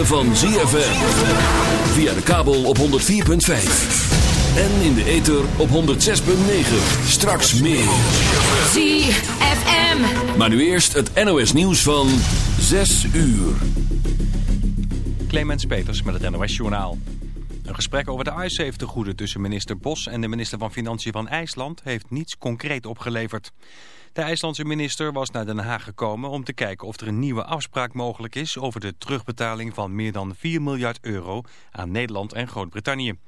ritme van ZFM. Via de kabel op 104.5. En in de ether op 106.9. Straks meer. ZFM. Maar nu eerst het NOS nieuws van 6 uur. Clemens Peters met het NOS Journaal. Een gesprek over de icesave tussen minister Bos en de minister van Financiën van IJsland heeft niets concreet opgeleverd. De IJslandse minister was naar Den Haag gekomen om te kijken of er een nieuwe afspraak mogelijk is over de terugbetaling van meer dan 4 miljard euro aan Nederland en Groot-Brittannië.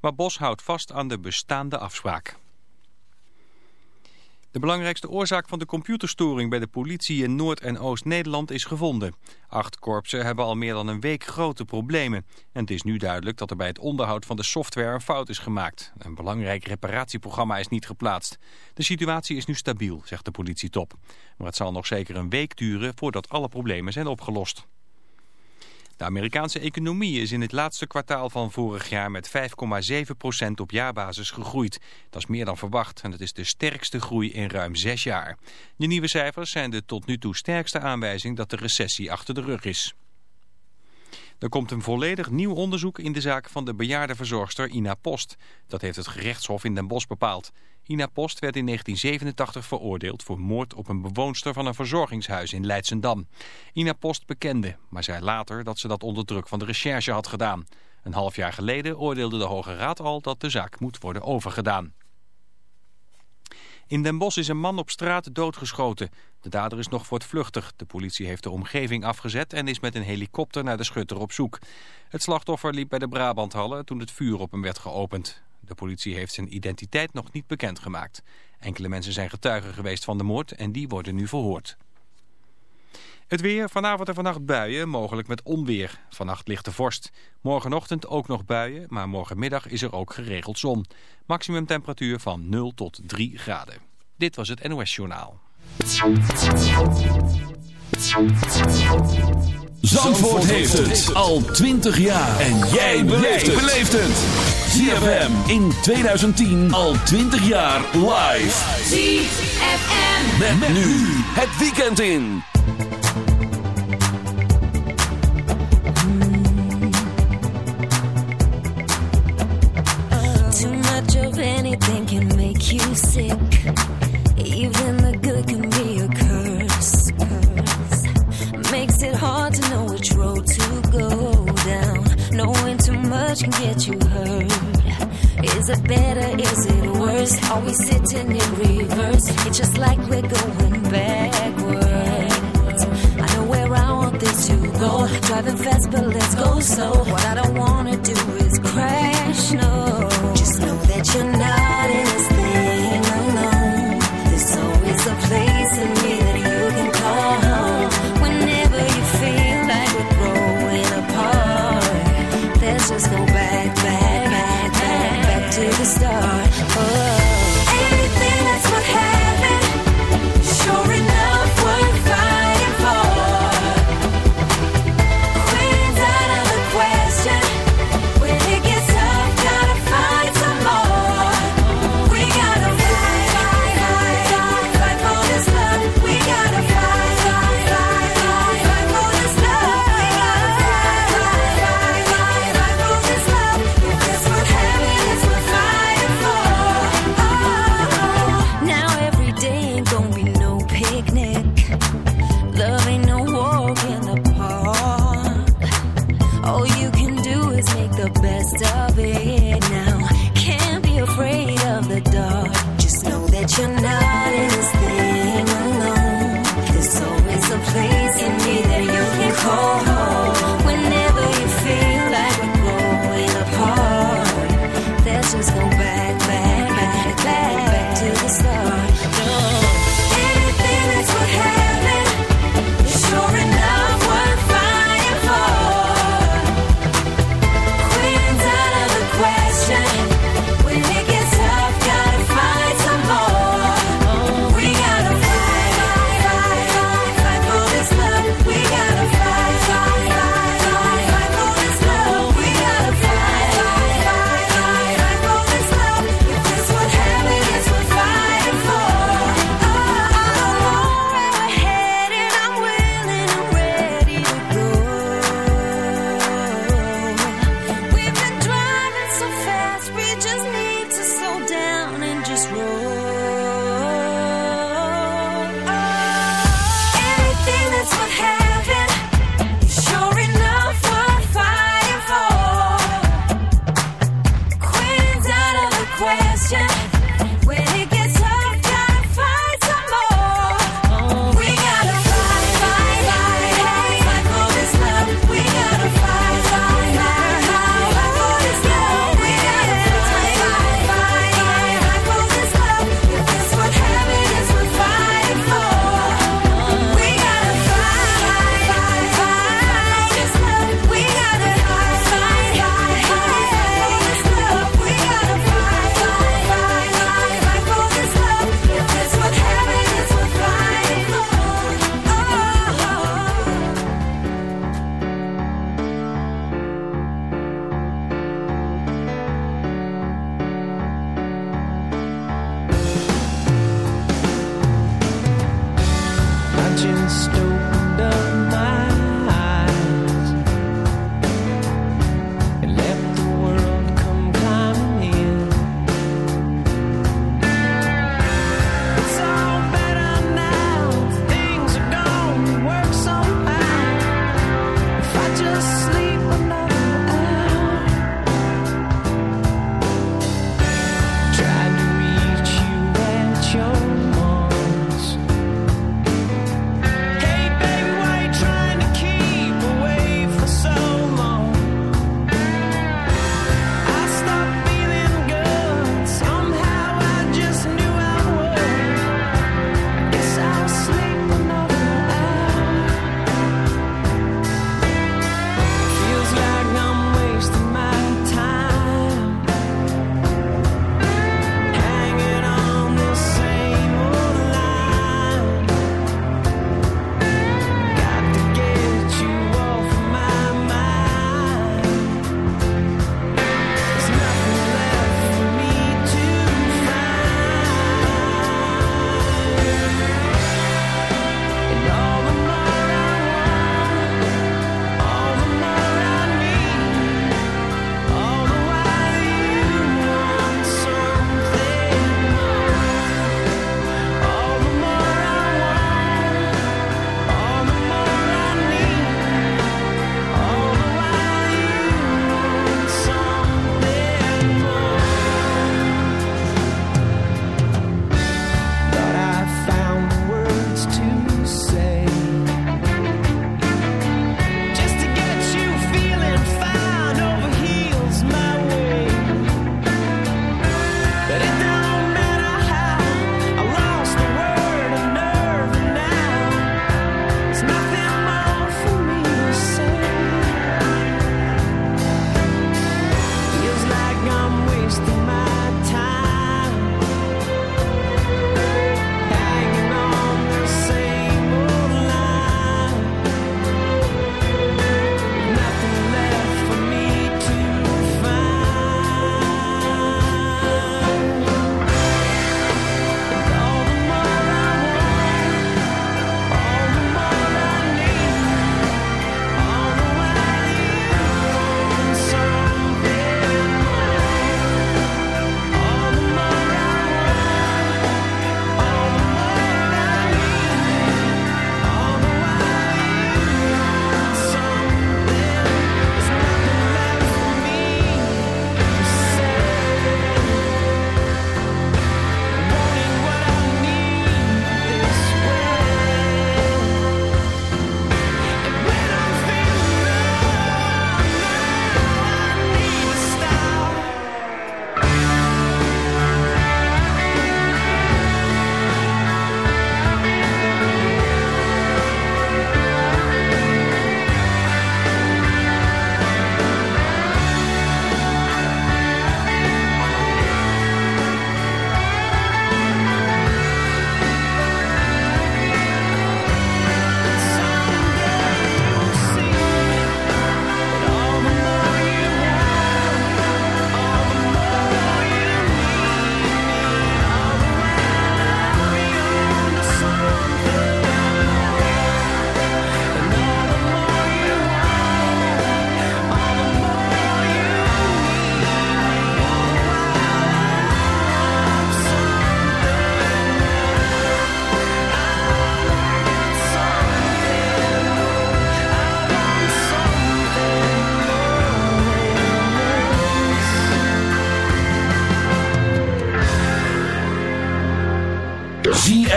Maar Bos houdt vast aan de bestaande afspraak. De belangrijkste oorzaak van de computerstoring bij de politie in Noord- en Oost-Nederland is gevonden. Acht korpsen hebben al meer dan een week grote problemen. En het is nu duidelijk dat er bij het onderhoud van de software een fout is gemaakt. Een belangrijk reparatieprogramma is niet geplaatst. De situatie is nu stabiel, zegt de politietop. Maar het zal nog zeker een week duren voordat alle problemen zijn opgelost. De Amerikaanse economie is in het laatste kwartaal van vorig jaar met 5,7% op jaarbasis gegroeid. Dat is meer dan verwacht en het is de sterkste groei in ruim zes jaar. De nieuwe cijfers zijn de tot nu toe sterkste aanwijzing dat de recessie achter de rug is. Er komt een volledig nieuw onderzoek in de zaak van de bejaarde verzorgster Ina Post. Dat heeft het gerechtshof in Den Bosch bepaald. Ina Post werd in 1987 veroordeeld voor moord op een bewoonster van een verzorgingshuis in Leidsendam. Ina Post bekende, maar zei later dat ze dat onder druk van de recherche had gedaan. Een half jaar geleden oordeelde de Hoge Raad al dat de zaak moet worden overgedaan. In Den Bosch is een man op straat doodgeschoten. De dader is nog voortvluchtig. De politie heeft de omgeving afgezet en is met een helikopter naar de schutter op zoek. Het slachtoffer liep bij de Brabanthallen toen het vuur op hem werd geopend. De politie heeft zijn identiteit nog niet bekendgemaakt. Enkele mensen zijn getuigen geweest van de moord en die worden nu verhoord. Het weer, vanavond en vannacht buien, mogelijk met onweer. Vannacht ligt de vorst. Morgenochtend ook nog buien, maar morgenmiddag is er ook geregeld zon. Maximum temperatuur van 0 tot 3 graden. Dit was het NOS Journaal. Zandvoort heeft het al 20 jaar. En jij beleeft het. ZFM in 2010 al 20 jaar live. ZFM. Met, nu het weekend in. Driving fast, but let's go slow. What I don't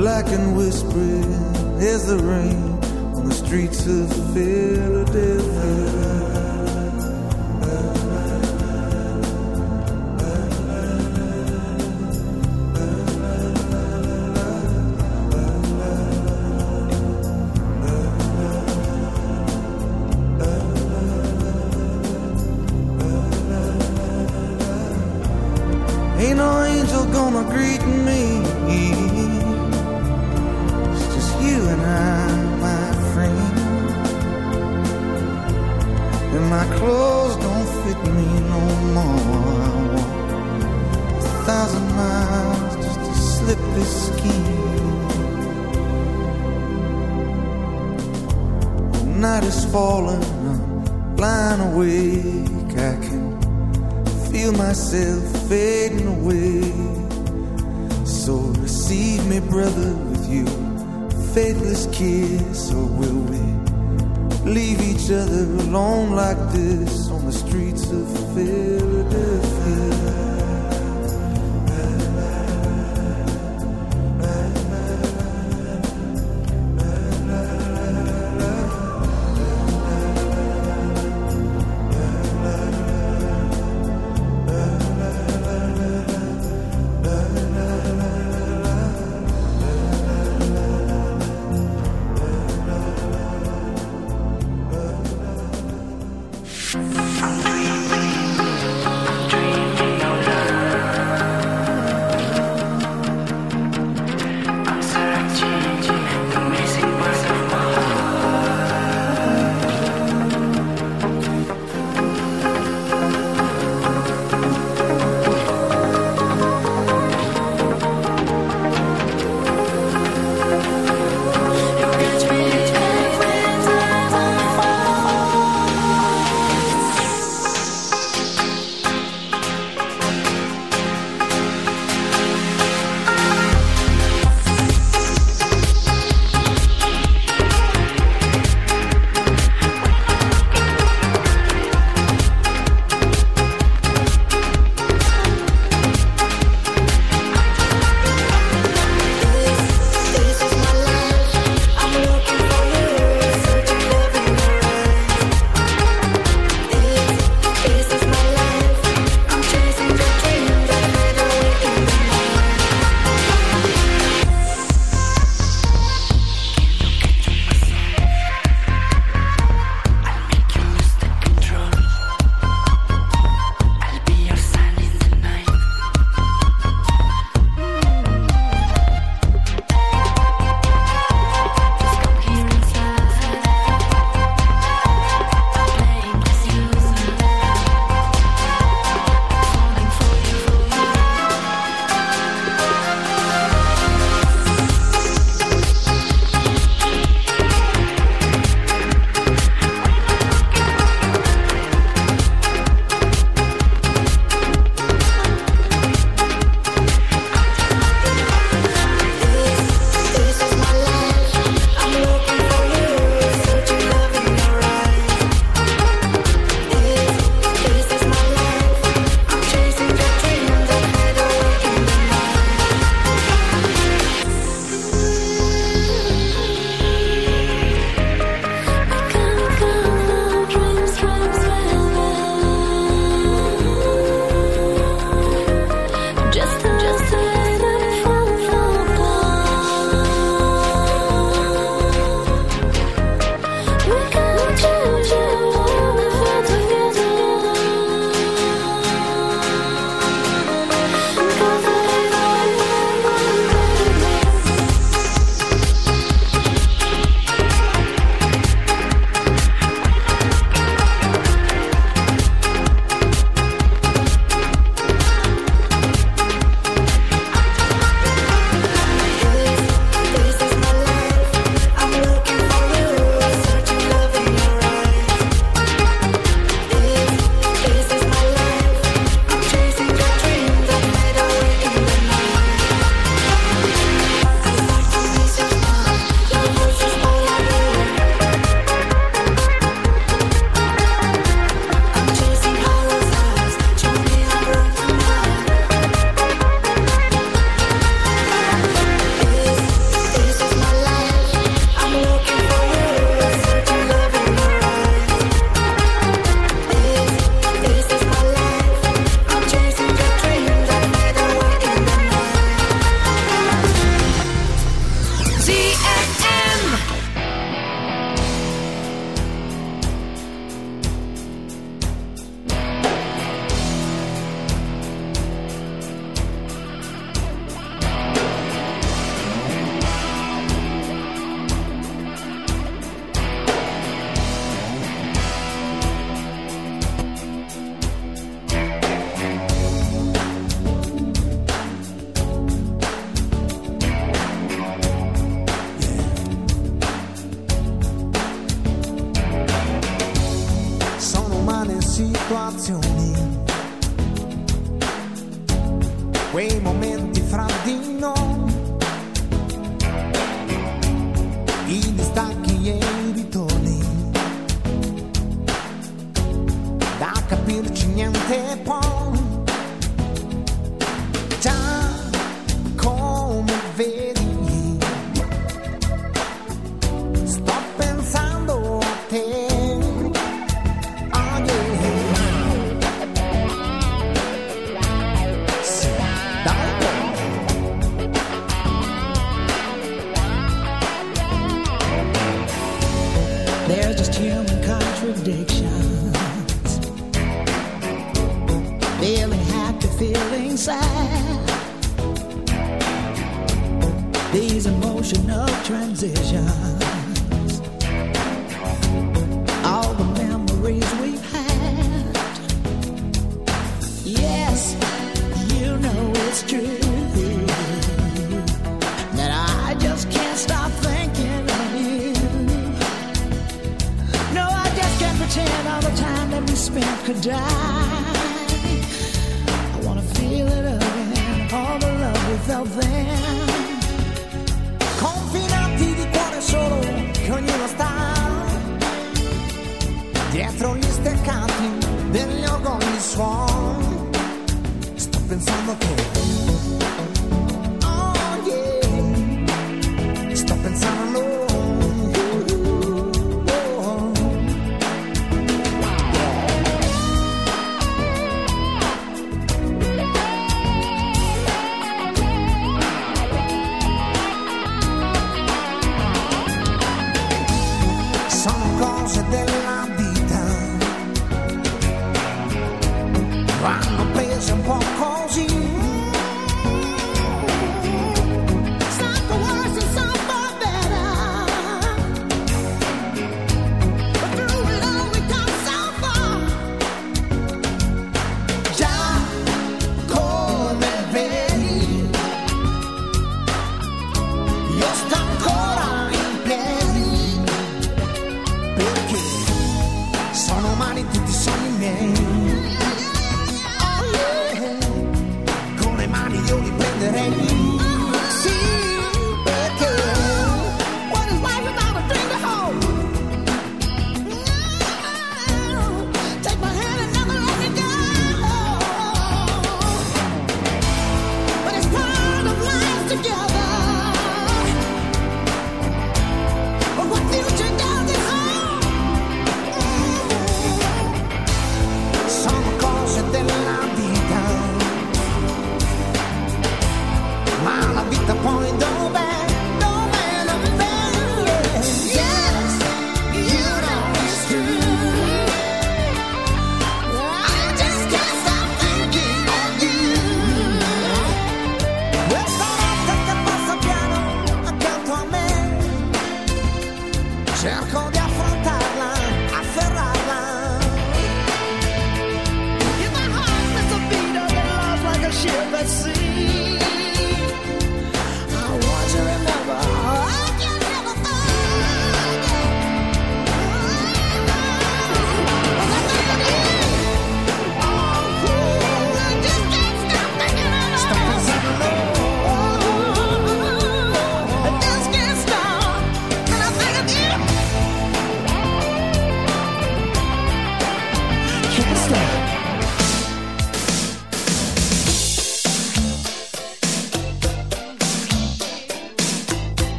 Black and whispering is the rain on the streets of Philadelphia. Alone like this on the streets of Philadelphia?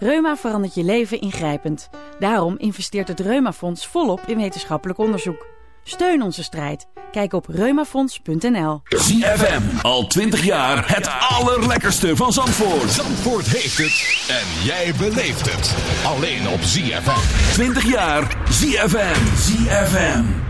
Reuma verandert je leven ingrijpend. Daarom investeert het Reumafonds volop in wetenschappelijk onderzoek. Steun onze strijd. Kijk op reumafonds.nl. ZFM, al 20 jaar het allerlekkerste van Zandvoort. Zandvoort heeft het en jij beleeft het. Alleen op ZFM. 20 jaar ZFM. ZFM.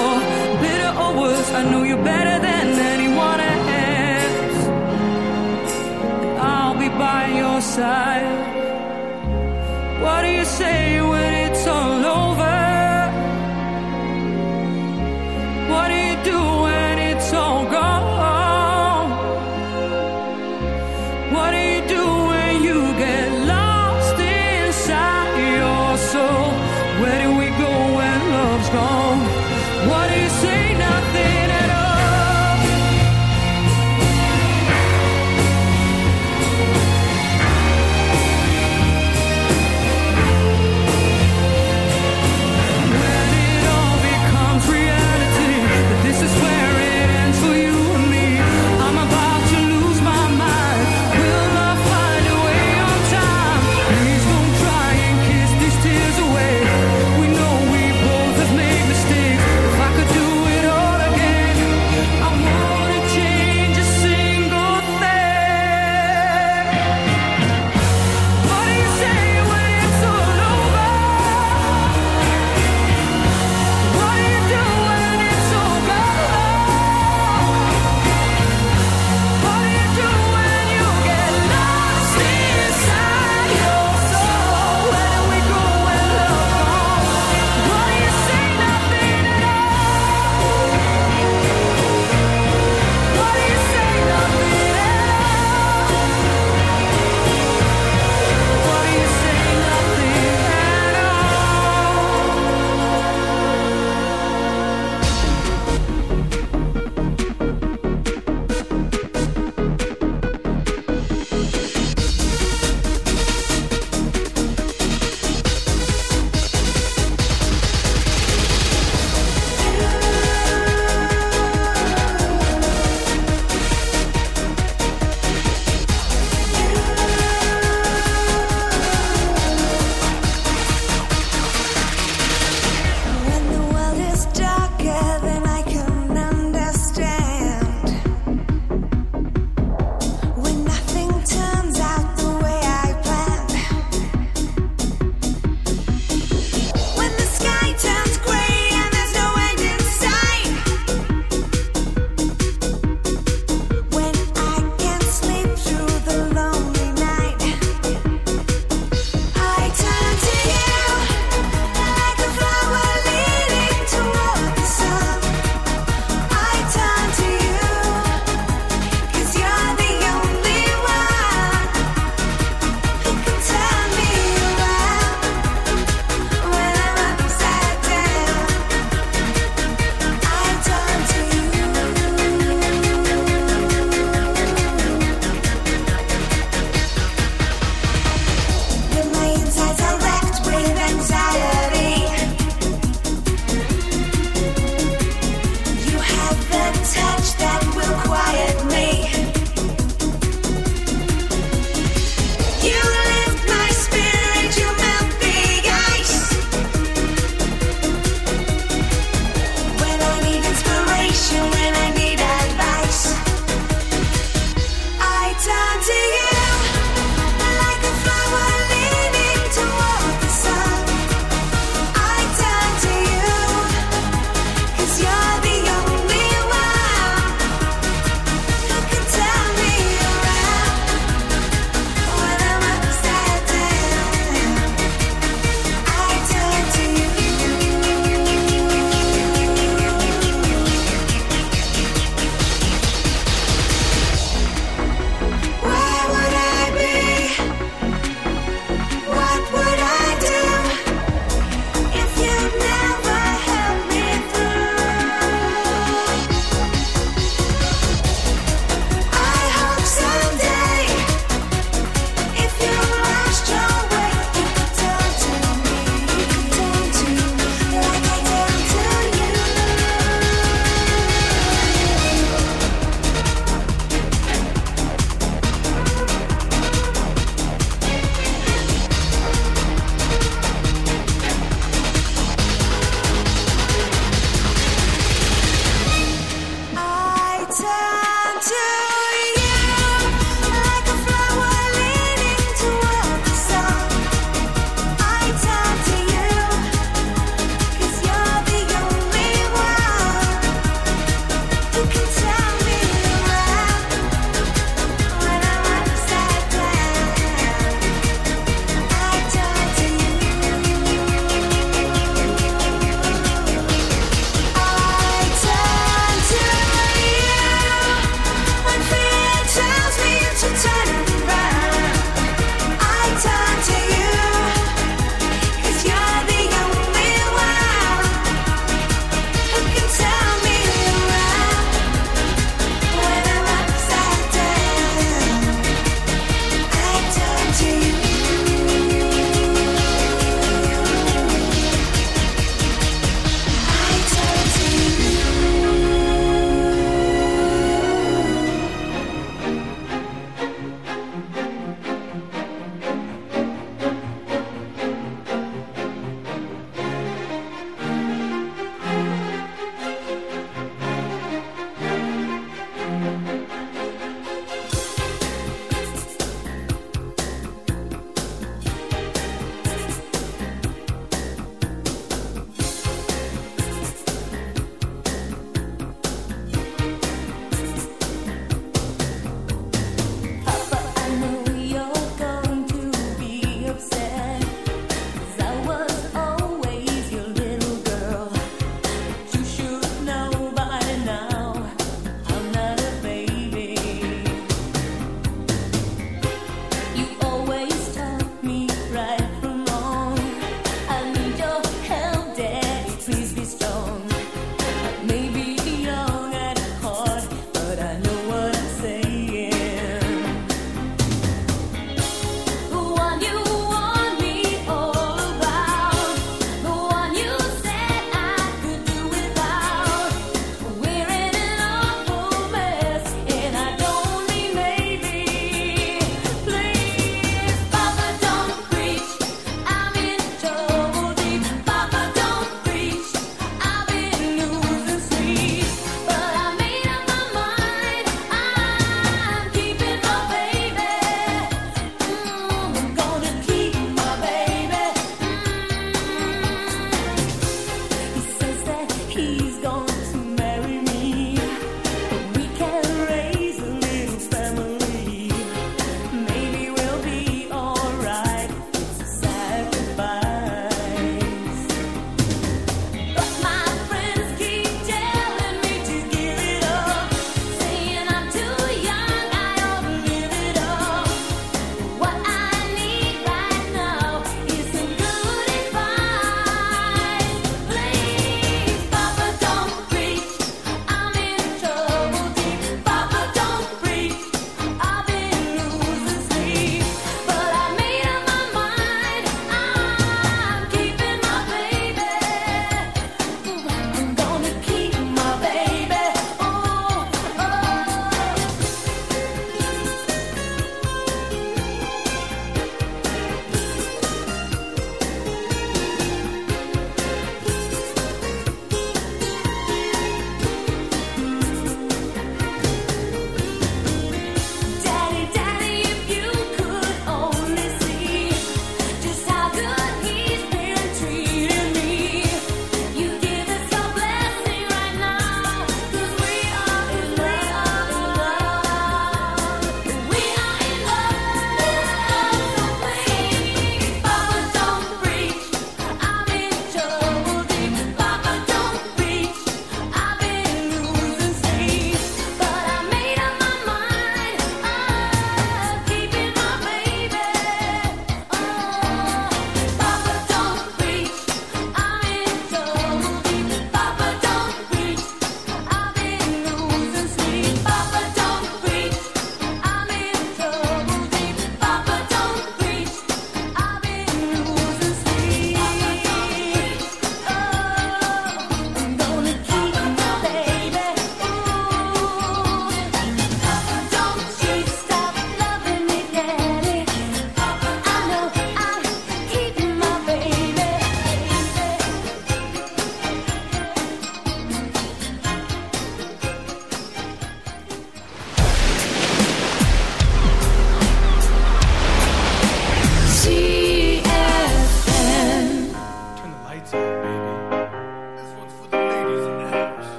What do you say?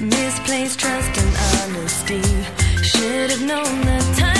Misplaced trust and honesty. Should have known the time.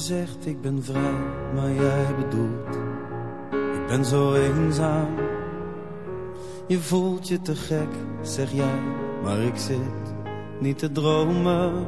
Zegt ik ben vrij, maar jij bedoelt Ik ben zo eenzaam. Je voelt je te gek, zeg jij Maar ik zit niet te dromen